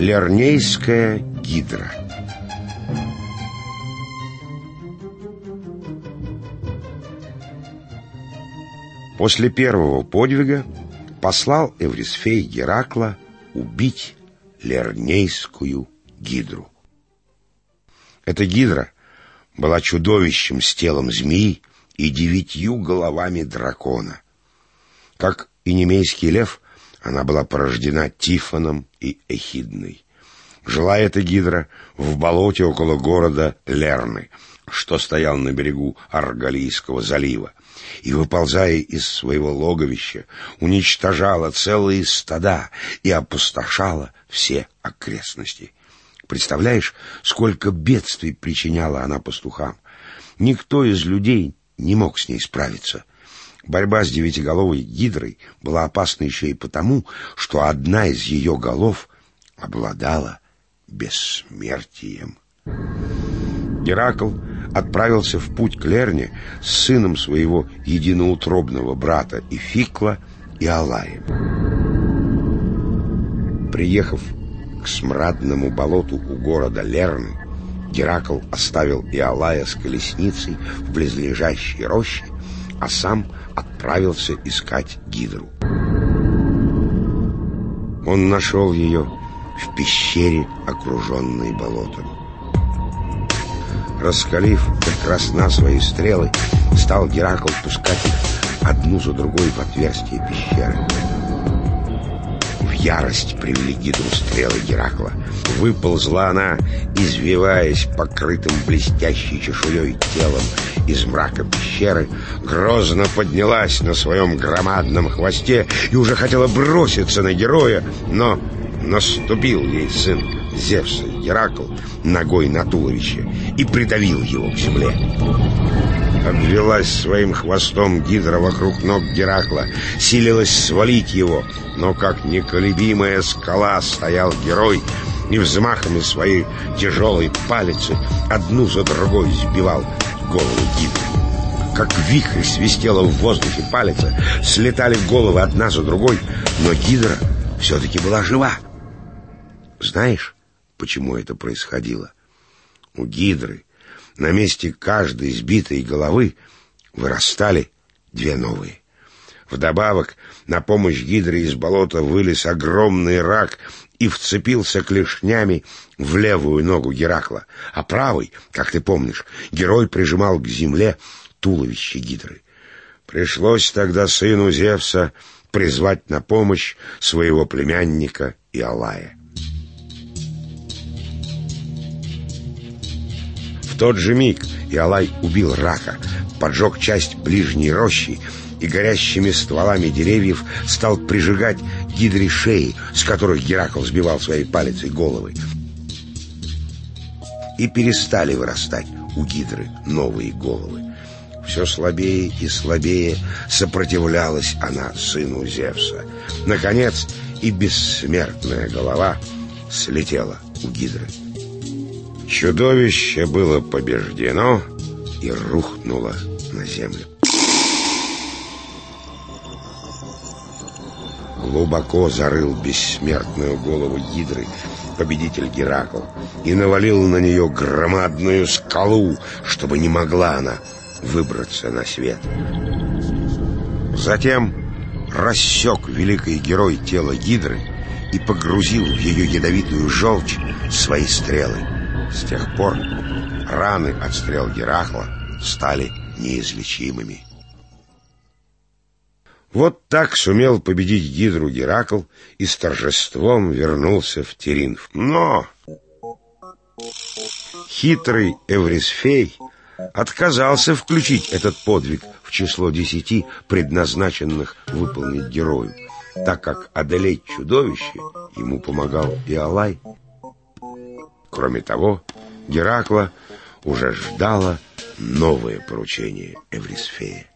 Лернейская гидра После первого подвига послал Эврисфей Геракла убить Лернейскую гидру. Эта гидра была чудовищем с телом змеи и девятью головами дракона. Как и немейский лев, она была порождена Тифоном и Эхидной. Жила эта гидра в болоте около города Лерны, что стоял на берегу Аргалийского залива и, выползая из своего логовища, уничтожала целые стада и опустошала все окрестности. Представляешь, сколько бедствий причиняла она пастухам? Никто из людей не мог с ней справиться. Борьба с девятиголовой гидрой была опасна еще и потому, что одна из ее голов обладала бессмертием. Геракл отправился в путь к Лерне с сыном своего единоутробного брата Ификла и Алаем. Приехав к смрадному болоту у города Лерн, Геракл оставил Иолая с колесницей в близлежащей роще, а сам отправился искать Гидру. Он нашел ее в пещере, окруженной болотом. Раскалив прекрасно свои стрелы, стал Геракл пускать их одну за другой в отверстие пещеры. Ярость привели гидру стрелы Геракла. Выползла она, извиваясь покрытым блестящей чешуей телом из мрака пещеры, грозно поднялась на своем громадном хвосте и уже хотела броситься на героя, но наступил ей сын Зевса Геракл ногой на туловище и придавил его к земле. Обвелась своим хвостом гидра вокруг ног Геракла, силилась свалить его, но как неколебимая скала стоял герой и взмахами своей тяжелой палицы одну за другой сбивал голову гидры. Как вихрь свистела в воздухе палица, слетали головы одна за другой, но гидра все-таки была жива. Знаешь, почему это происходило? У гидры на месте каждой сбитой головы вырастали две новые. Вдобавок, на помощь гидре из болота вылез огромный рак и вцепился клешнями в левую ногу Геракла, а правой, как ты помнишь, герой прижимал к земле туловище гидры. Пришлось тогда сыну Зевса призвать на помощь своего племянника Иолая. Тот же миг Иолай убил рака, поджег часть ближней рощи и горящими стволами деревьев стал прижигать гидри шеи, с которых Геракл сбивал своей палицей головы. И перестали вырастать у гидры новые головы. Все слабее и слабее сопротивлялась она сыну Зевса. Наконец и бессмертная голова слетела у гидры. Чудовище было побеждено и рухнуло на землю. Глубоко зарыл бессмертную голову Гидры победитель Геракл и навалил на нее громадную скалу, чтобы не могла она выбраться на свет. Затем рассек великий герой тело Гидры и погрузил в ее ядовитую желчь свои стрелы. С тех пор раны от стрел Геракла стали неизлечимыми. Вот так сумел победить Гидру Геракл и с торжеством вернулся в Теринф. Но хитрый Эврисфей отказался включить этот подвиг в число десяти, предназначенных выполнить герою, так как одолеть чудовище ему помогал Иолай. Кроме того, Геракла уже ждало новое поручение Эврисфея.